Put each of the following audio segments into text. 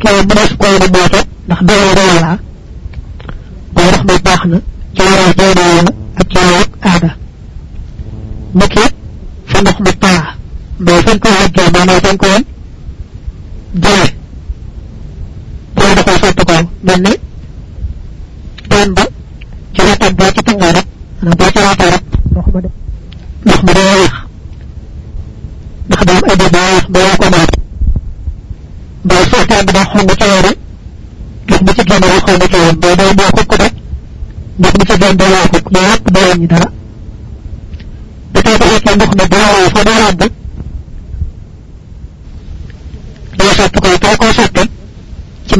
ko ba ko wala mooto ndax doole doole laa ba ndox ma baax na ci waral jeene la ak ci waral aada niki fa ndox ma taa mbay fañ ko wàggee maanaam fañ ko woon jële boo da koy sotti ko mel ni teen ba ci wetam boo ci tangoo rek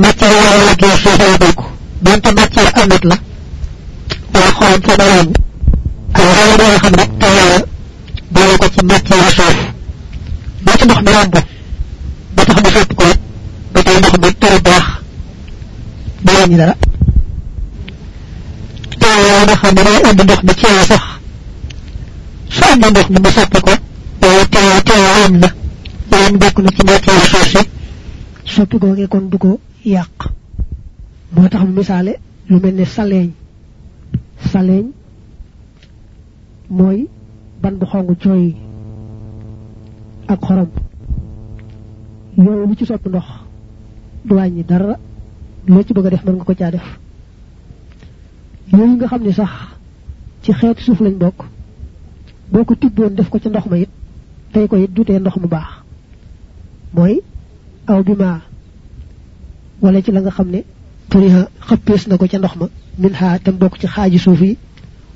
maanaam boo ci la bokk donte matière amet la wala xolam fa doo wàññi ay wala doo xam rek te yàlla boole ko ci matière suuf boo ci ndox mi ràbb ba tax mu sotti ko ba tey ndox mi tëru baax du wàññi dara te yàlla nga xam ne day indi ndox mi ci yow sax ndox mi mu sotti ko waaye teew teew am na waaye bokk na ci matière suuf si soppi googee kon du ko yàq moo lu mel ne saleeñ saleeñ ban bu xong cooy ak xorom yooyu lu ci soppi ndox du dara ci bëgg def nga ko def nga sax ci suuf lañ bokk boo ko tibboon def ko ci ndox ma it tey ko it dutee ndox mu baax. Mooy aw wala ci la nga turiha xëppees na ko ca ndox ma min xaa tam bokk ci xaaji suuf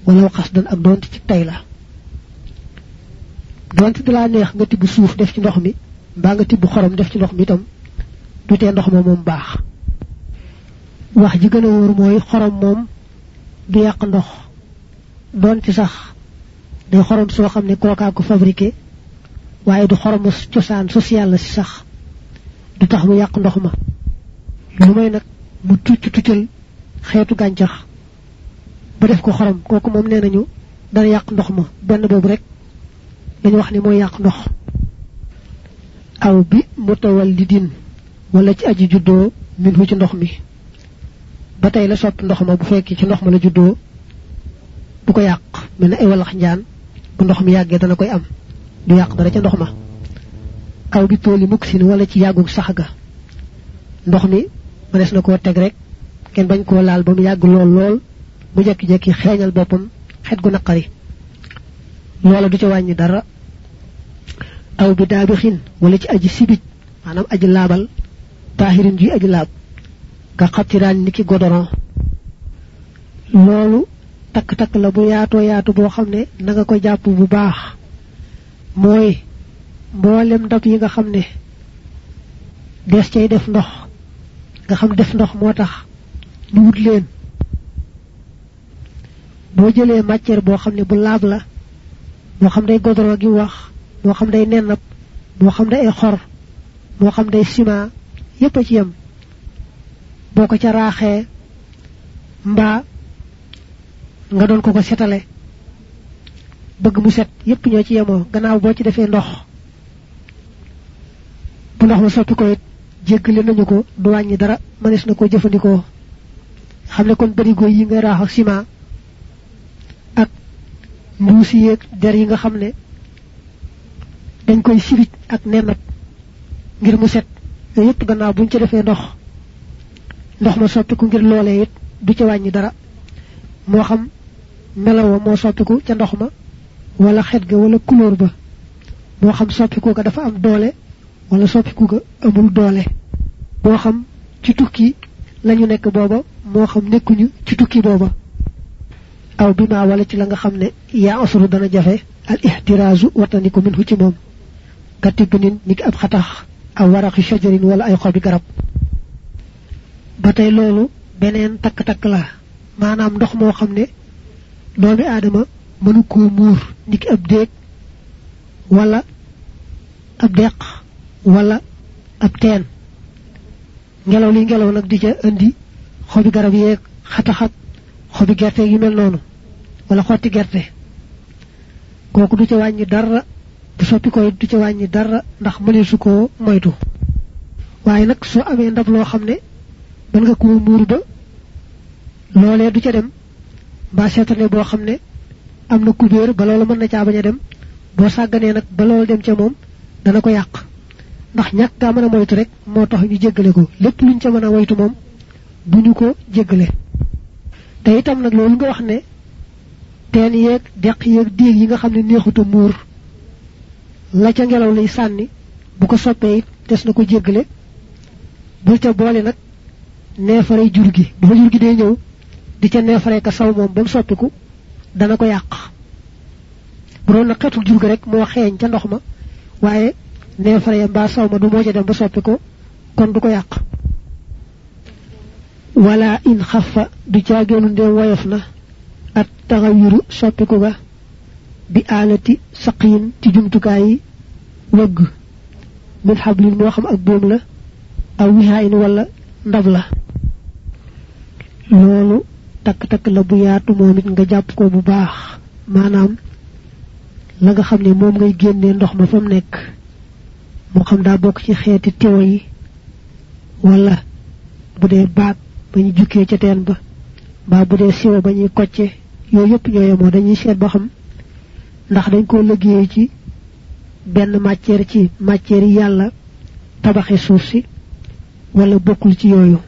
wala xas dan ak doonte ci tay la. Doonte dalaa neex nga tibb suuf def ci ndox mi mbaa nga tibb xorom def ci ndox mi itam dutee ndox ma wax ji xorom ndox sax day xorom soo xam ne kookaa ko fabriqué waaye du xorom cosaan social la si sax du tax mu yàq ndox ma. May mu tucc tuccal xeetu gàncax ba def ko xorom. Kooku moom nee nañu dana ndox ma. Benn boobu rek dañu wax ni mooy yàq ndox. Aw bi mutawallidin wala ci aji juddoo min hu ci ndox mi. Ba tey la soppi ndox ma bu fekkee ci ndox ma la juddoo bu ko yàq. Mel ne ay walax njaan bu ndox mi yàggee dana koy am. du yàq dara ca ndox ma. aw bi tooli mukk sin wala ci yàggug sax ga. ndox mi mënees na koo teg rek. kenn bañ koo laal ba mu yàgg lool lool. mu jekki-jekki xeeñal boppam xet gu naqari. loola du ca wàññi dara. aw bi daabixin wala ci aji sibij maanaam aji laabal taahirin ji aji laab. nga xattiraan ni ki godoron. loolu takk-takk la bu yaatoo yaatu boo xam ne na nga ko jàpp bu baax. mooy mboolem ndab yi nga xam ne des cay def ndox. nga xam def ndox moo tax ñu wut leen. boo jëlee matière boo xam ne bu laab la moo xam day godoro gi wax moo xam day nennab moo xam day ay xor moo xam day ciment yépp ci yem. boo ko ca raaxee mbaa nga doon ko ko setale. Bëgg mu set yépp ñoo ci yemoo. Gannaaw boo ci defee ndox bu ndox ma soppi ko it jéggale nañu ko du wàññi dara mënees na ko jëfandikoo. Xam ne kon barigo yi nga raax ak ciment ak mbuusi yeeg der yi nga xam ne dañ koy sibit ak nenat ngir mu set. Yooyu yépp gannaaw buñ ci defee ndox ndox ma soppiku ngir loolee it du ci wàññi dara. Moo xam melawa moo soppiku ca ndox ma wala xet ga wala couleur ba. Moo xam soppiku ga dafa am doole wala soppiku ga amul doole. Moo xam ci tukki lañu nekk booba moo xam nekkuñu ci tukki booba. Aw bi ma wala ci la nga xam ne dana jafe al ihtiraazu wattandiku min hu ci moom. Ka tibb nin niki ab xatax aw waraqi shajarin wala ay xobi garab. Ba tey loolu beneen takk-takk la maanaam ndox moo xam doomi aadama mënu koo muur niki ab déeg wala ab deq wala ab teen. Ngelaw li ngelaw nag di ca indi xobi garab yeeg xataxat xobi gerte yu mel noonu wala xotti gerte. Kooku du ca wàññi dara bu soppi koy du ca wàññi dara ndax mëneesu koo moytu. Waaye nag soo amee ndab loo xam ne mën nga koo muur ba loolee du ca dem mbaa seetane boo xam ne am ba loolu mën na caa bañ a dem. Boo sàgganee nag ba loolu dem ca moom dana ko yàq. Ndax ñàkk gaa mën a moytu rek moo tax ñu jéggale ko. Lépp luñ ca mën a moytu moom bu ñu ko jéggale. Te itam nag loolu nga wax ne teen yeeg deq yeeg déeg yi nga xam ne neexuta muur la ca ngelaw lay sànni bu ko soppee it des na ko jéggale. Bul ca boole nag neefaree jur gi. Bu fa jur gi day ñëw di ca neefaree ka saw moom ba mu soppiku dana ko yàq bu doon na xetul jur gi rek moo xeeñ ca ndox ma waaye neefare mbaa saw ma du moo ca dem ba soppi ko kon du ko yàq wala in xafa du caageenu ndee woyof na at taxayuru soppiku ga bi aalati saqiin ci jumtukaay yi wëgg min xablin moo xam ak boom la aw wihaayin wala ndab la loolu takk-takk la bu yaatu moom it nga jàpp ko bu baax. Maanaam la nga xam ne moom ngay génnee ndox ma fa mu nekk moo xam daa bokk ci xeeti tewo yi wala bu dee baag ba ñu jukkee ca teen ba mbaa bu dee siwo ba ñuy kocce yooyu yëpp ñoo yemoo. Dañuy seet ba xam ndax dañ koo liggéey ci benn matière ci matière yi yàlla tabaxe suuf wala bokkul ci yooyu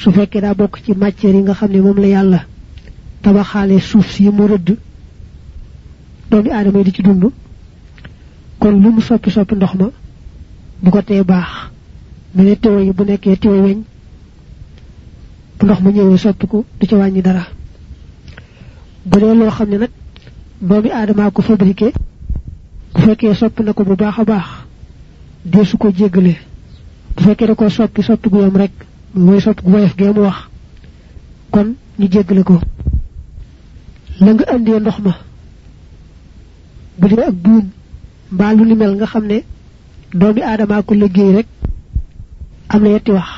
su fekkee daa bokk ci matière yi nga xam ne moom la yàlla tabaxaale suuf si mu rëdd doomi aadama yi di ci dund. kon lu mu soppi soppi ndox ma bu ko tee baax. mu ne tewo yi bu nekkee tewo weñ ndox ma ñëwee soppiku du ci wàññi dara. bu dee loo xam ne nag doomi ko fabriqué bu fekkee soppi na ko bu baax baax deesu ko jéggale. bu fekkee da ko soppi soppi gu yam rek mooy soppi gu woyof gee wax. kon ñu jéggale ko. la nga andee ndox ma. bu dee ak buum mbaa lu ni mel nga xam ne doomi aadama ko liggéey rek am na yetti wax.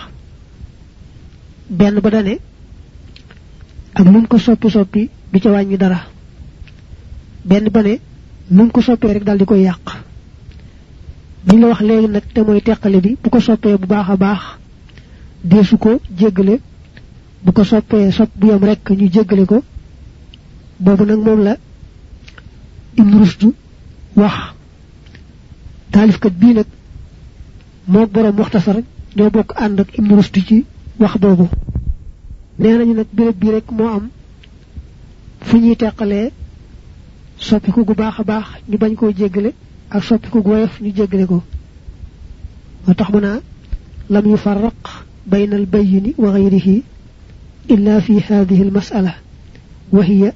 benn ba dane ak lu ko soppi soppi du ca wàññi dara. benn ba ne lu ko soppee rek daal di koy yàq. bi la wax léegi nag te mooy teqale bi bu ko soppee bu baax a baax deesu ko jéggale bu ko soppee sopp bu yam rek ñu jéggale ko. Boobu nag moom la ibn rusdu wax. Taalifkat bii nag moo borom muxtasar ñoo bokk ànd ak ibn rusdu ci wax boobu. Nee nañu nag béréb bi rek moo am fu ñuy teqalee soppiku gu baax a baax ñu bañ koo jéggale ak soppiku gu woyof ñu jéggale ko. Moo tax mu naa lam yufarraq bayna بين البين وغيره إلا في هذه المسألة وهي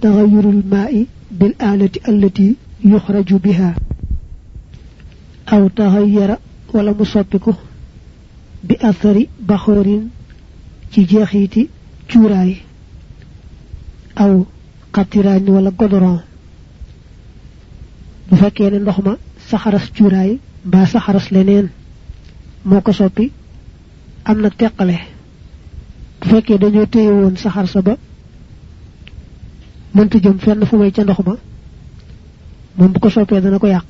تغير الماء بالآلة التي يخرج بها أو تغير ولا مصدقه بأثر بخور تجاهيت جوراي أو قطران ولا قدران. فكان اللهم سحرس جوراي با سحرس لنين موكسوبي am na teqale. Bu fekkee dañoo téye woon saxar sa ba mënta jëm fenn fu may ca ndox ma moom bu ko soppee dana ko yàq.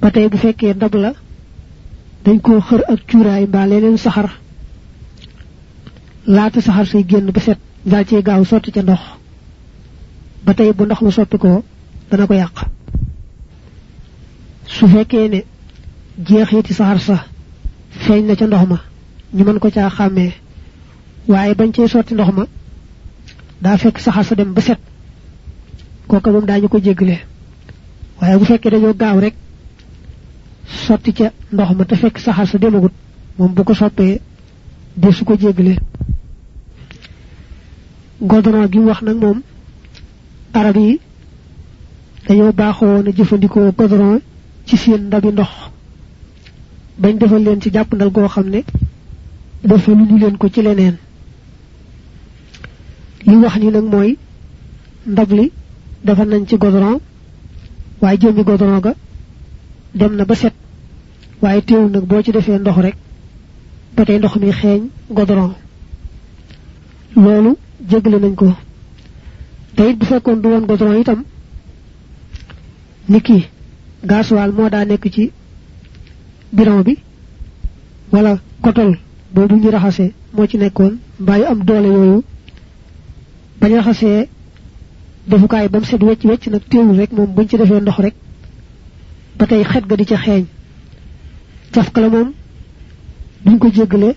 Ba tey bu fekkee ndab la dañ koo xër ak cuuraay mbaa leneen saxar laata saxar say génn ba set daal cee gaaw sotti ca ndox. Ba tey bu ndox ma soppi ko dana ko yàq. Su fekkee ne jeexiti saxar sa feeñ na ca ndox ma ñu mën ko caa xàmmee. waaye bañ cee sotti ndox ma daa fekk saxar sa dem ba set. kooka moom daañu ko jéggale. waaye bu fekkee dañoo gaaw rek sotti ca ndox ma te fekk saxar sa demagut moom bu ko soppee de su ko jéggale. Godoron gi wax nag moom arab yi dañoo baaxoo na jëfandikoo godoron ci seen ndabi ndox. bañ defal leen ci jàppandal goo xam ne defalu ñu leen ko ci leneen. Li wax ni nag mooy ndab li dafa nañ ci godron waaye jëmmi godron ga dem na ba set. Waaye teewul nag boo ci defee ndox rek ba tey ndox mi xeeñ godron loolu jégle nañ ko. Te bu fekkoon du woon godron itam niki gasoil moo daa nekk ci biron bi wala kotol boobu ñu raxase moo ci nekkoon. mbaa am doole yooyu. bañ raxasee defukaay ba mu set wecc wecc nag teewul rek moom buñ ci defee ndox rek. ba tey xet ga di ca xeeñ. cafka la moom duñ ko jéggale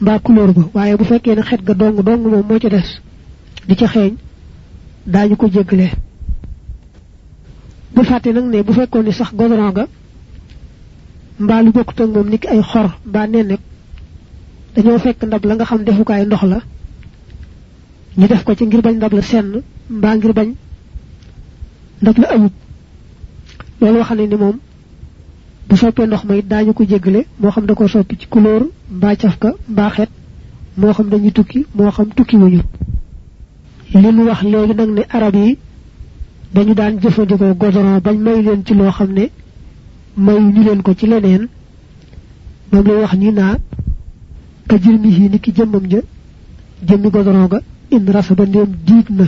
mbaa couleur ba. waaye bu fekkee ne xet ga dong dong moom moo ca des di ca xeeñ daañu ko jéggale. bu fàtte nag ne bu fekkoon ni sax godoron ga mbaa lu bokkut ak moom niki ay xor mbaa nennek dañoo fekk ndab la nga xam defukaay ndox la. ñu def ko ci ngir bañ ndab la senn mbaa ngir bañ ndab la ayub loolu wax ne ni moom bu soppee ndox ma it daañu ko jéggale moo xam da ko soppi ci couleur mbaa cafka mbaa xet moo xam dañuy tukki moo xam tukki wuñu. li mu wax léegi nag ne arab yi dañu daan jëfandikoo godoron bañ may leen ci loo xam ne ñu leen ko ci leneen. moom lay wax ni naa ka jirmihi ni ki jëmmam ja jëmmi godoron ga in rasa ba ndéem diig na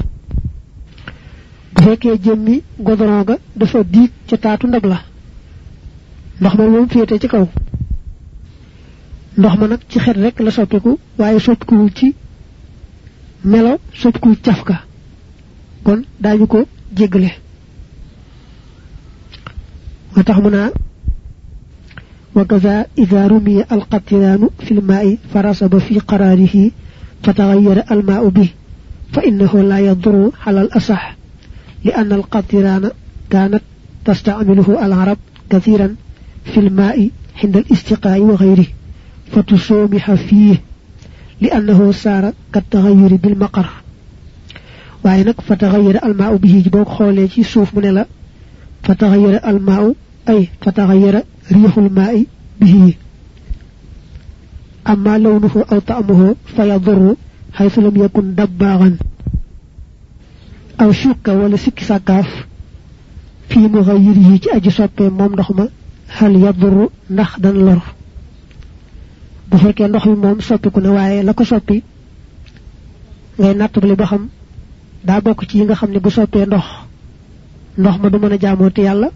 bu fekkee jëmmi godoron ga dafa diig ca taatu ndab la ndox ma moom féete ci kaw ndox ma nag ci xet rek la soppiku waaye soppikuwul ci melo soppikuwul cafka kon daañu ko jéggale moo tax mu naa وكذا إذا رمي القطران في الماء فرسب في قراره فتغير الماء به فإنه لا يضر على الأصح لأن القطران كانت تستعمله العرب كثيرا في الماء عند الاستقاء وغيره فتسومح فيه لأنه صار كالتغير بالمقر. وعينك فتغير الماء به جبوك خولي سوف من فتغير الماء أي فتغير ريح الماء به أما لونه أو طعمه فيضر حيث لم يكن دباغا أو شك ولا سك سكاف في مغيره ci aji soppe mom ndox ma hal yadru ndax dan lor bu fekke ndox mi mom soppiku na waaye la ko soppi ngay nattable ba xam daa bokk ci yi nga xam ne bu soppee ndox ndox ma du mën a jaamoo te yàlla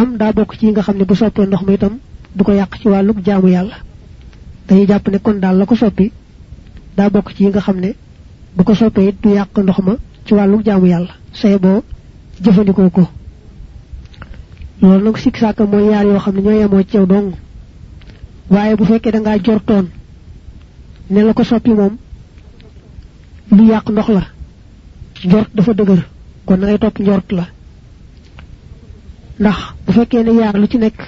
am daa bokk ci nga xam ne bu soppee ndox ma itam du ko yàq ci wàllu jaamu yàlla. dañuy jàpp ne kon daal la ko soppi daa bokk ci nga xam ne bu ko soppee it du yàq ndox ma ci wàllu jaamu yàlla. say boo jëfandikoo ko. loolu nag sikk sàkk mooy yaar yoo xam ne ñoo yemoo ci yow dong. waaye bu fekkee da ngaa jortoon ne la ko soppi moom lu yàq ndox la. njort dafa dëgër. kon ngay topp njort la ndax bu fekkee ne yaar lu ci nekk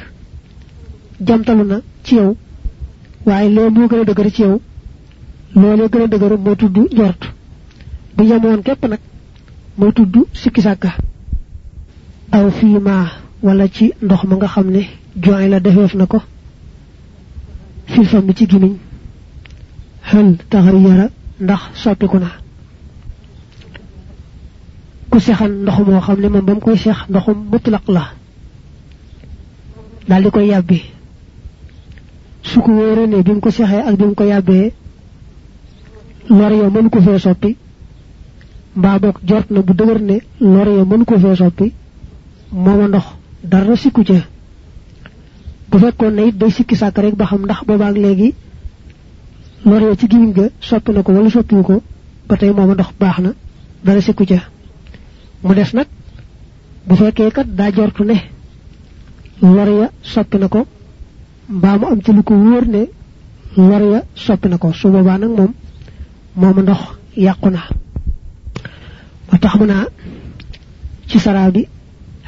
jamtalu na ci yow waaye lee moo gën a dëgër ci yow loolee gën a dëgër moo tudd njort. bu yemoon képp nag moo tudd sikki sàkka. aw fii maa wala ci ndox ma nga xam ne joy la defeef na ko fil fam ci gimiñ. hal taxayyara ndax soppiku na. ku sexan ndox moo xam ne moom ba mu koy sex ndoxum mutlaq la daal di koy yàbbi su ko wóoree ne bi mu ko sexee ak bi mu ko yàbbee lor ya mënu ko fee soppi mbaa boog jort na bu dëgër ne lor ya mënu ko fee soppi mooma ndox dara sikku ca bu fekkoon ne it day sikki sàkk rek ba xam ndax boobaak léegi lor ya ci gimiñ ga soppi na ko wala soppiwu ko ba tey mooma ndox baax na dara sikku ca mu des nag bu fekkee kat daa jortu ne lor ya soppi na mu am ci lu ko wóor ne lor ya soppi na ko su boobaa nag moom mooma ndox yàqu na ba tax mu naa ci saraa bi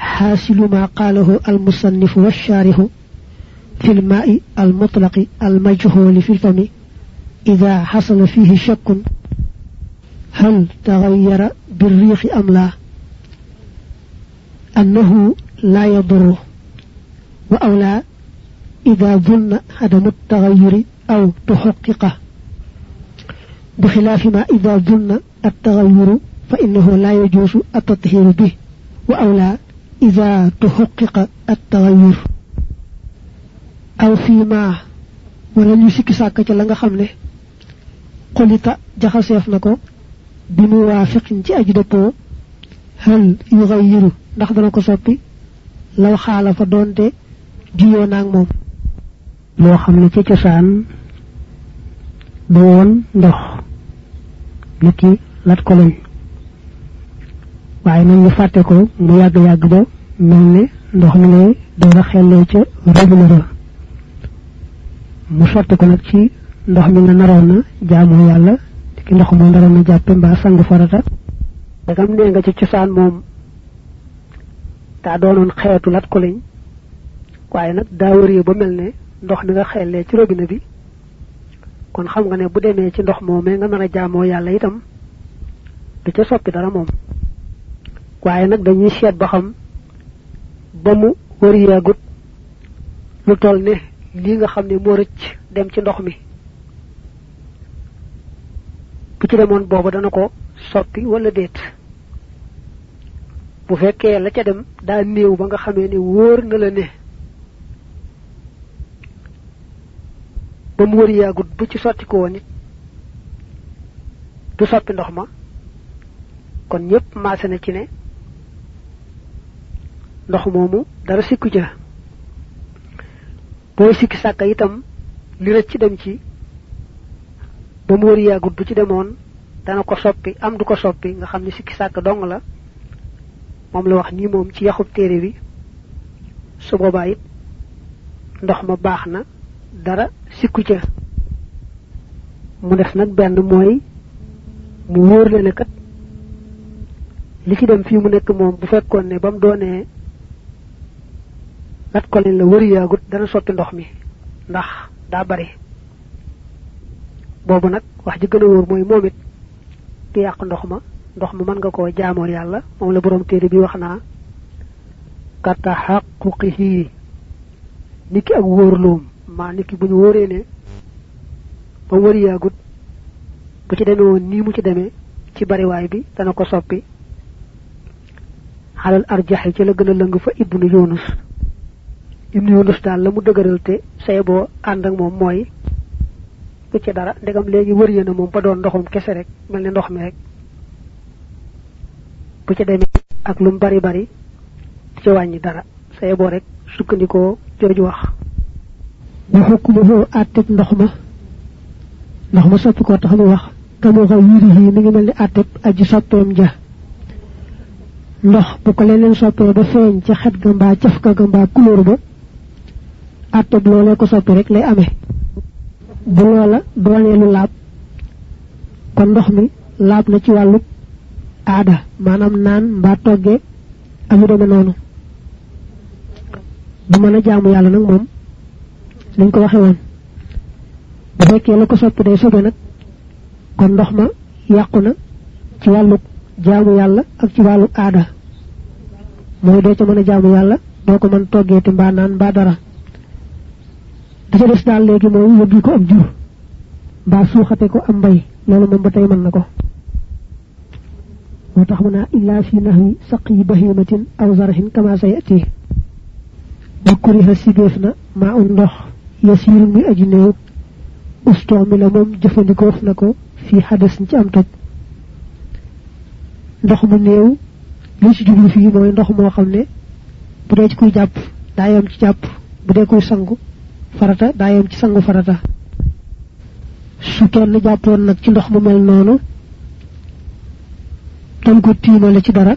حاصل ما قاله المصنف والشارح في الماء المطلق المجهول في الفم إذا حصل فيه شك هل تغير بالريح أم لا أنه لا يضر وأولى إذا ظن عدم التغير أو تحققه. بخلاف ما إذا ظن التغير فإنه لا يجوز التطهير به. وأولى إذا تحقق التغير. أو فيما ولا يسك ساكا جلنغا خمنه. قلت جخص يفنكو بموافق جي أجدكو هل يغير؟ نخدنكو سوبي لو خالف دونتي jiyoo naag moom loo xam ne ci cosaan du woon ndox niki lat ko lañ. Waaye nag ñu fàtte ko mu yàgg yàgg ba mel ne ndox mi lay dara xellee ca robinet ba. Mu sotti ko nag ci ndox mi nga naroon na jaamoo yàlla ki ndox mo naroon na jàppe mbaa sang farata. Dagam nga ci cosaan moom doonoon xeetu lat waaye nag daa wëree ba mel ne ndox mi nga xellee ci robinet bi. Kon xam nga ne bu demee ci ndox moomee nga mën a jaamoo yàlla itam du ca soppi dara moom. Waaye nag dañuy seet ba xam ba mu wër yaagut lu toll ne lii nga xam ne moo rëcc dem ci ndox mi. Bu ci demoon booba dana ko soppi wala déet. Bu fekkee la ca dem daa néew ba nga xamee ne wóor na la ne ba mu wër yaagut bu ci sotti ko woon it du soppi ndox ma. Kon ñépp maase na ci ne ndox moomu dara sikku ca booy sikki sàkka itam li rëcc dem ci ba mu wër yaagut bu ci demoon dana ko soppi am du ko soppi nga xam ne sikki sàkk dong la. Moom la wax nii moom ci yaxub téere bi. Su boobaa ndox ma baax dara sikku ca. Mu def nag benn mooy mu wóor la ne kat li ci dem fii mu nekk moom bu fekkoon ne ba mu doonee lat ko la wër yaagut dana soppi ndox mi ndax daa bari. Boobu nag wax ji gën a wóor mooy moom it du yàq ndox ma ndox ma mën nga koo jaamoo yàlla moom la borom bi wax kata xaquqihi niki ak wóorloom maa niki bu ñu wóoree ne ba wër yaagut bu ci demee woon mu ci demee ci bariwaay bi dana ko soppi. Xalal arjaxi ci la gën lëng fa ibnu yunus. Ibnu yunus daal la mu dëgëral te say boo ànd ak moom mooy bu ci dara ndegam léegi wër yéena moom ba doon ndoxum kese rek mel ndox mi rek. Bu ci demee ak lu bari bari ci wàññi dara. Say boo rek sukkandikoo wax wa hukmuhu àtteb ndox ma ndox ma soppi ko tax mu wax kamu xa yirihi mi ngi mel àtteb aji soppeem ja. Ndox bu ko leneen soppee ba feeñ ci xet ga mbaa caf ga ga mbaa couleur ba àtteb loolee ko soppi rek lay amee. Bu loola doonee lu laab kon ndox mi laab na ci bu liñ ko waxe woon bu fekkee la ko soppi day sobe nag kon ndox ma yàqu na ci wàllu jaamu yàlla ak ci wàllu aada mooy doo ca mën a jaamu yàlla doo ko mën toggeeti mbaa naan mbaa dara da ca des daal léegi mooy yóbbi ko jur ko am fi saqi bahimatin aw zarhin kama sayati wa kuriha sibeef na yasiirun muy aji néew ustoo mi la moom jëfandikoof na ko fii xades ci am toj ndox mu néew li ci jublu fii mooy ndox moo xam ne bu dee ci kuy jàpp daa yem ci jàpp bu dee kuy sangu farata daa yem ci sangu farata su kenn jàppoon nag ci ndox mu mel noonu doon ko tiimale ci dara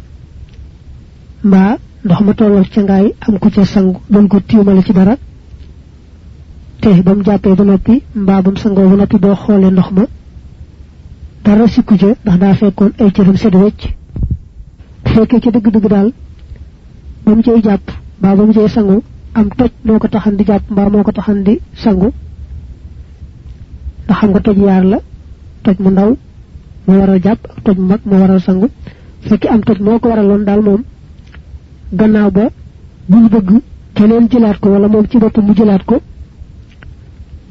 mbaa ndox ma tolloog ca ngaay am ku ca sangu doon ko tiimale ci dara te ba mu jàppee ba noppi mbaa ba mu sangoo ba noppi boo xoolee ndox ma dara sikku ca ndax daa fekkoon ay cëram sedd wecc. Bu fekkee ca dëgg-dëgg daal ba mu cay jàpp mbaa ba mu cay sangu am toj moo ko taxan di jàpp mbaa moo ko taxan di sangu. Ndax nga toj yaar la toj mu ndaw moo waral jàpp ak toj mu mag moo waral sangu. Fekki am toj moo ko waraloon daal moom gannaaw ba bu ñu bëgg keneen jëlaat ko wala moom ci boppam mu jëlaat ko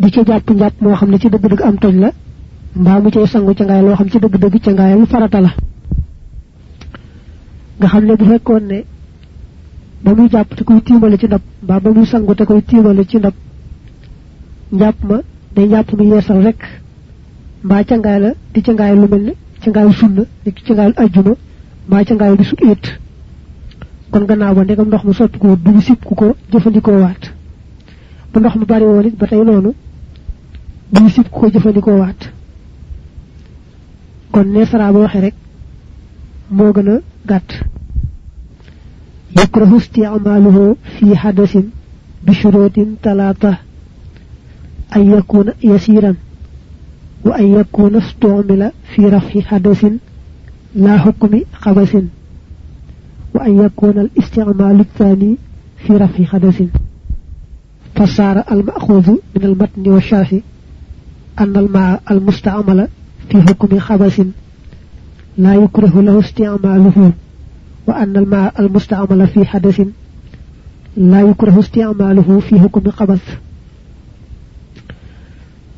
di ca jàpp njàpp moo xam ne ci dëgg-dëgg am toj la mbaa mu cay sangu ca ngaay loo xam ci dëgg-dëgg ca ngaay lu farata la nga xam ne bu fekkoon ne ba muy jàpp te koy tiimale ci ndab mbaa ba muy sangu te koy tiimale ci ndab njàpp ma day njàpp mu yeesal rek mbaa ca ngaay la di ca ngaay lu mel ne ca ngaay sunna di ca ngaay ajjuma mbaa ca ngaay di su it kon gannaaw ba ndegam ndox mu sotti ko du sip ku ko jëfandikoo waat bu ndox mu bari woon it ba tey noonu duy sib ko jëfandikoo waat kon ne saraaba waxe rek mo gëna a yakra husti amaluhu fi hadasin bi shurutin talata ay yakuna yasiran wa ay yakuna stumila fi rafi hadasin la hukmi xabasin wa an yakuna al isticmaalu الثاني في رفع حدث فصار المأخوذ من المتن والشافي أن الماء المستعمل في حكم خبث لا يكره له استعماله وأن الماء المستعمل في حدث لا يكره استعماله في حكم قبث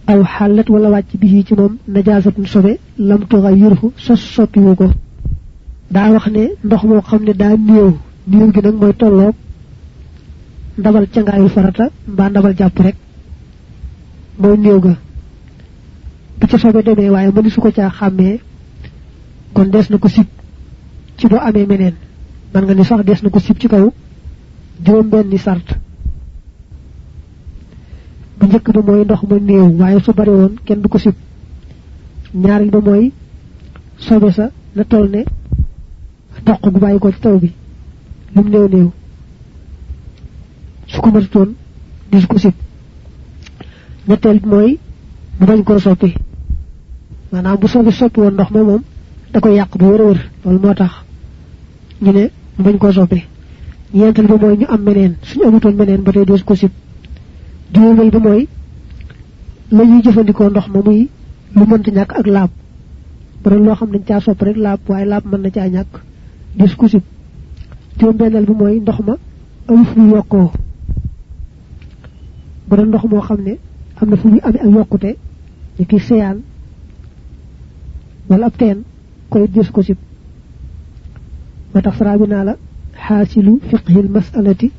أو حالت ولا واجب به جمم نجازة صغي لم تغيره سسوكي وغو دا وخني نخمو خمني دا نيو نيو جنن موي تولوك ndabal cangaayul farata mbaa ndabal jàpp rek. Mooy néew ga. Bu ca sobe demee waaye mëni su ko caa xàmmee kon des na ko sib ci boo amee meneen. Man nga ni sax des na ko sib ci kaw juróom benni sart. Bu njëkk ba mooy ndox ma néew waaye su bari woon kenn du ko sib. Ñaareel ba mooy sobe sa na toll ne toq gu bàyyi ko ci taw bi. Lum néew néew su ko matutoon dis ko sib ñetteel mooy bu bañ koo soppi. Maanaam bu sobi soppi woon ndox ma moom da koy yàq bu wër wër. Loolu moo tax ñu ne mu bañ koo soppi. Ñeenteel ba mooy ñu am meneen. Suñu ba ko la ñuy ndox muy lu mënta ñàkk ak laab. Bu doon xam dañ caa sopp rek mën na ndox ma fu bu doon ndox moo xam ne am na fu muy amee ak yokkute ni ki seyaan wala ab teen koy des ko sib moo tax fara bi naa la xaasilu fiqhi al masalati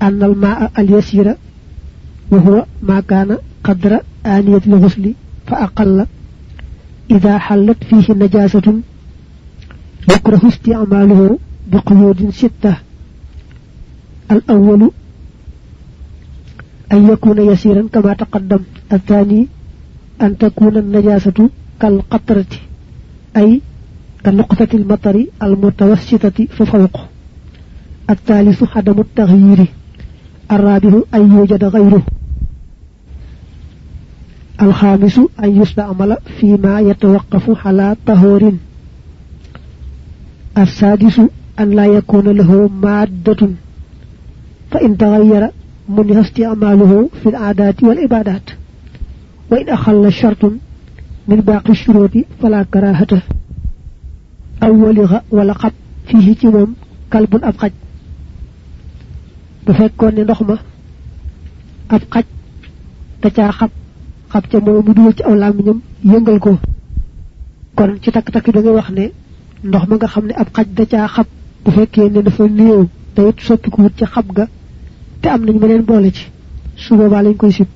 an al maa al yasira وهو ما كان قدر آنية الغسل فأقل إذا حلت فيه نجاسة يكره استعماله بقيود ستة الأول أن يكون يسيرا كما تقدم. الثاني أن تكون النجاسة كالقطرة أي كنقطة المطر المتوسطة ففوق الثالث عدم التغيير. الرابع أن يوجد غيره. الخامس أن يستعمل فيما يتوقف على طهور. السادس أن لا يكون له مادة. فإن تغير من يفتي أماله في العادات والعبادات. وإن أخل الشرط من باقي الشروط فلا كراهته أو ولغ ولقب فيه تمام كلب أبقج بفكر نخمة أبقج تتاخب خب تمام مدوة أولامنهم ينقلكو kon ci tak tak da nga wax ne ndox ma nga xamne ab xaj da ca xab bu fekke ne dafa niew tayit soppiku ci xab ga te am nañ meneen boole ci. Su boobaa lañ koy sib.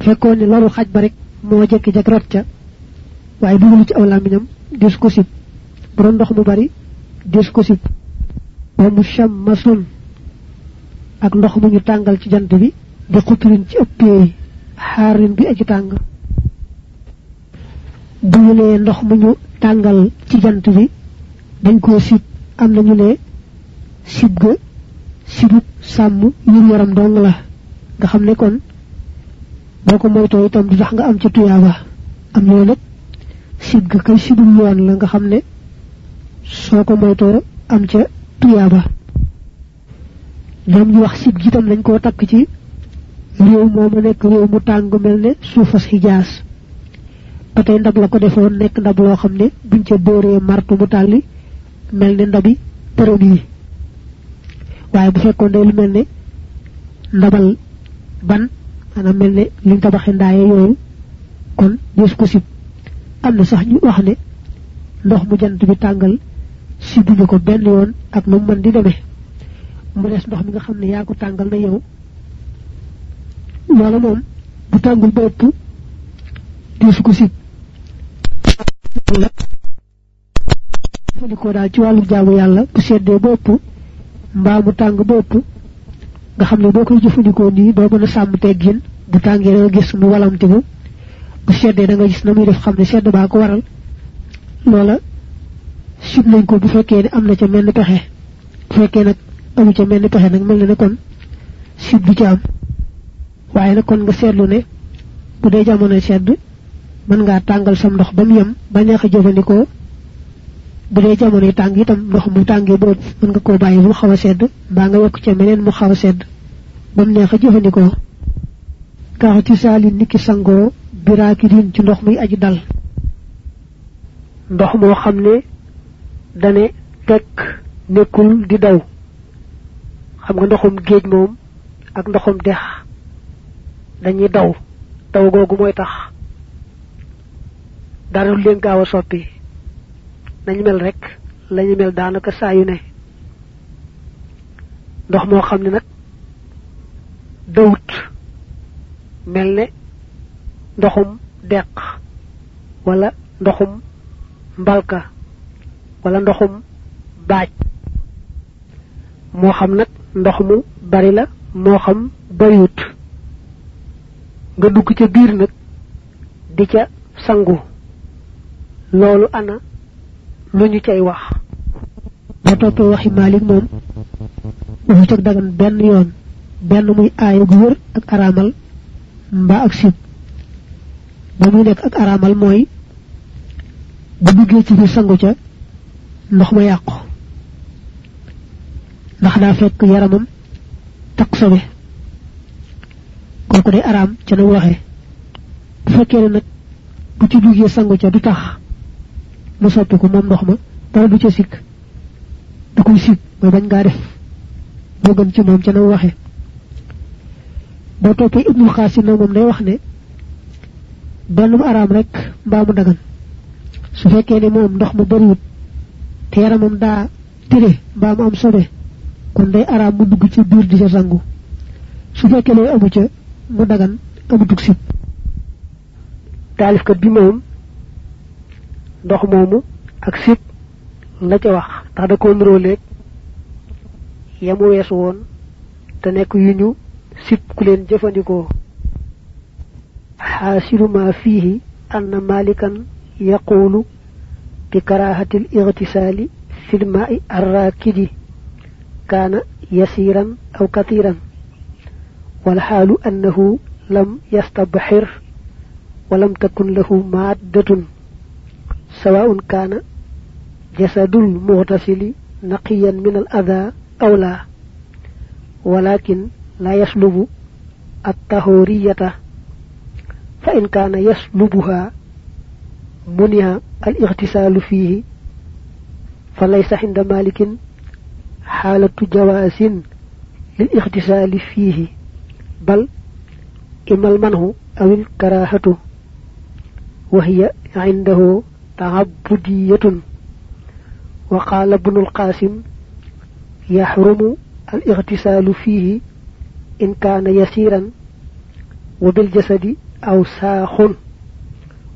Fekkoon ne loru xaj ba rek moo jekki jak rot ca waaye dugalu ci aw làmmiñam des ko sib. Bu ndox mu bari des ko sib. Wa mushammasun ak ndox mu ñu tàngal ci jant bi di xutrin ci ëppee xaarin bi aji tàng. Bu ñu nee ndox mu ñu tàngal ci jant bi dañ koo sib. Am na ñu ne sibut sàmm yur yaram dong la. Nga xam kon boo ko moytoo itam du tax nga am ca tuyaaba. Am na nag sib ga kay sibul yoon la nga xam ne soo ko moytoo am ca tuyaaba. Ñoom ñu wax sib gi tam lañ koo takk ci réew moomu nekk réew mu tàng mel ne suufas xijaas ba ndab la ko defoon nekk ndab loo xam buñ ca dóoree martu mu tàlli mel ndabi përëm waaye bu fekkoon day lu mel ne ndabal ban maanaam mel ne liñ tabaxe ndaaye yooyu kon des ko sib. Am na sax ñu wax ne ndox mu jant bi tàngal sibuñu ko benn yoon ak nu mën di demee. Mu des ndox mi nga xam ne yaa ko tàngal na yow. Loola moom bu tàngul ba ëpp ko sib. Jëfandikoo daal ci wàllu jaamu yàlla bu seddee ba ëpp mbaa mu tàng ba ëpp nga xam ne boo koy jëfandikoo nii doo mën a sàmm teggin bu tàngee da nga gis mu walamtiku bu seddee da nga gis na muy def xam ne sedd baa ko waral. Loola sib nañ ko bu fekkee ne am na ca menn pexe bu fekkee nag amu ca menn pexe nag mel na kon sib du ci am. Waaye nag kon nga seetlu ne bu dee jamono sedd mën ngaa tàngal sam ndox ba mu yem a bu dee jamono tàng itam ndox mu tàngee boobu mën nga koo bàyyi mu xaw a sedd mbaa nga yokk ca meneen mu xaw a sedd. Ba mu neex a jëfandikoo kaaxu ci saali niki sangoo biraakirin ci ndox muy aji dal. Ndox moo xam ne dane tekk nekkul di daw. Xam nga ndoxum géej moom ak ndoxum dex dañuy daw. Daw googu mooy tax. Dara leen gaaw a soppi nañu mel rek lañu mel daanaka saa yu ne. Ndox moo xam ne nag dawut ndoxum deq wala ndoxum mbalka wala ndoxum baaj. Moo xam nag ndox mu bari la moo xam bariwut. Nga dugg ca biir nag di ca sangu. Loolu ana lu ñu cay wax. Ba toppee waxi malik moom waxu ca dagan benn yoon benn muy aaya gu ak araamal mbaa ak sib. Ba nekk ak araamal mooy bu duggee ci biir sangu ca ndox ma yàqu. Ndax daa fekk yaramam tak sobe kooku day araam ca na waxee. Bu fekkee ne nag bu ci duggee sangu ca du tax mu soppiku moom ndox ma dara du ca sikk. Da koy sikk mooy bañ ngaa def. Moo gën ci moom ca na waxee boo toppee ibnul xaasim nag moom day wax ne benn mu araam rek mbaa mu dagan. Su fekkee ne moom ndox mbaa mu am kon day mu dugg ci di ca sangu. Su fekkee loolu amu ca mu dagan bi ndox moomu ak sib la ca wax ndax da ko nuróoleeg yamu weesu woon te nekk yu ñu sib ku leen jëfandikoo xaasilu ma fiihi anna malikan yaqulu bi karahati al igtisaali fi lmaai arrakidi kaana yasiran aw kathiran والحال أنه لم يستبحر ولم تكن له مادة سواء كان جسد المغتسل نقيا من الأذى أو لا ولكن لا يسلب الطهورية. فإن كان يسلبها منع الاغتسال فيه. فليس عند مالك حالة جواز للاغتسال فيه بل إما المنه أو الكراهة. وهي عنده تعبدية. وقال ابن القاسم يحرم الاغتسال فيه إن كان يسيرا وبالجسد أو ساخ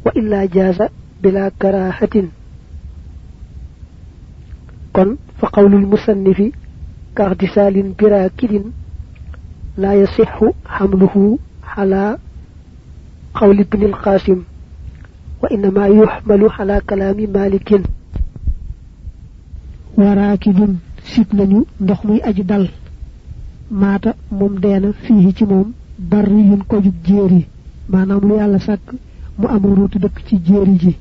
وإلا جاز بلا كراهة. كن فقول المصنف كاغتسال براكد لا يصح حمله على قول ابن القاسم. وإنما يحمل على كلام مالك. وراكب سيبنا دخلوا أجدال مات موم دينا فيه تموم بري كوجب جيري ما نملي على ساك مو أمورو تدك تي جيري جي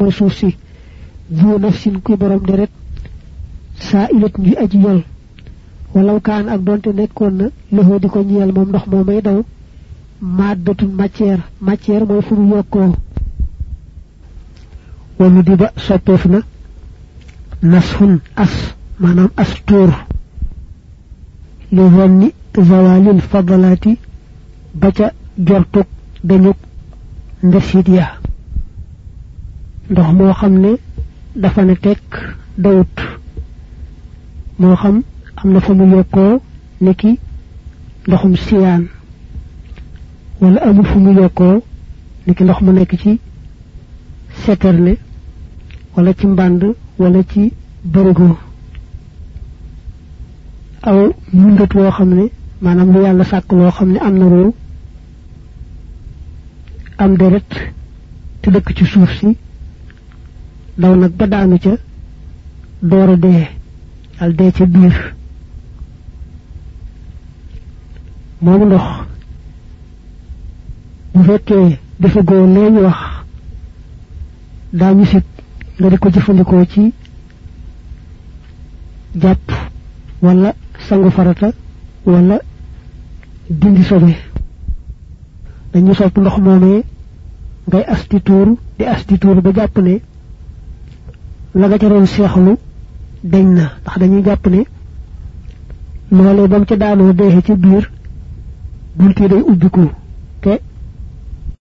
مرسوسي ذو نفس كي برام ديرت سائلت نجي أجيال ولو كان أكبرت نكون لهو ديكو نيال موم دخ مومي دو مات دوتن ماتير ماتير مو فرو يوكو wanu di ba soppeef na nashun as maanaam as tuur li wanni zawalil fadalaati ba ca jortug dañu ndesit ya ndox moo xam ne dafa ne tekk dawut moo xam am na fa mu yokkoo niki ndoxum siyaan wala amul fu mu yokkoo niki ndox mu nekk ci seterne wala ci mbànd wala ci bërigo aw mundat woo xam ne maanaam lu yàlla sàkk loo xam ne am na ruu am deret te dëkk ci suuf si daw nag ba daanu ca door a al dee ca biir. Moomu ndox bu fekkee dafa goo leeñu wax daañu sit nga di ko jëfandikoo ci wala sangu farata wala dindi sobe. Dañu sopp ndox moomee ngay asti tuur di asti tuur ba jàpp ne la nga ca doon seexlu dañ na. Ndax dañuy jàpp ne loolee bam ca daanoo deexe ci biir day ubbiku